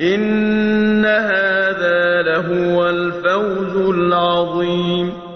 إِنَّ هَٰذَا لَهُوَ الْفَوْزُ الْعَظِيمُ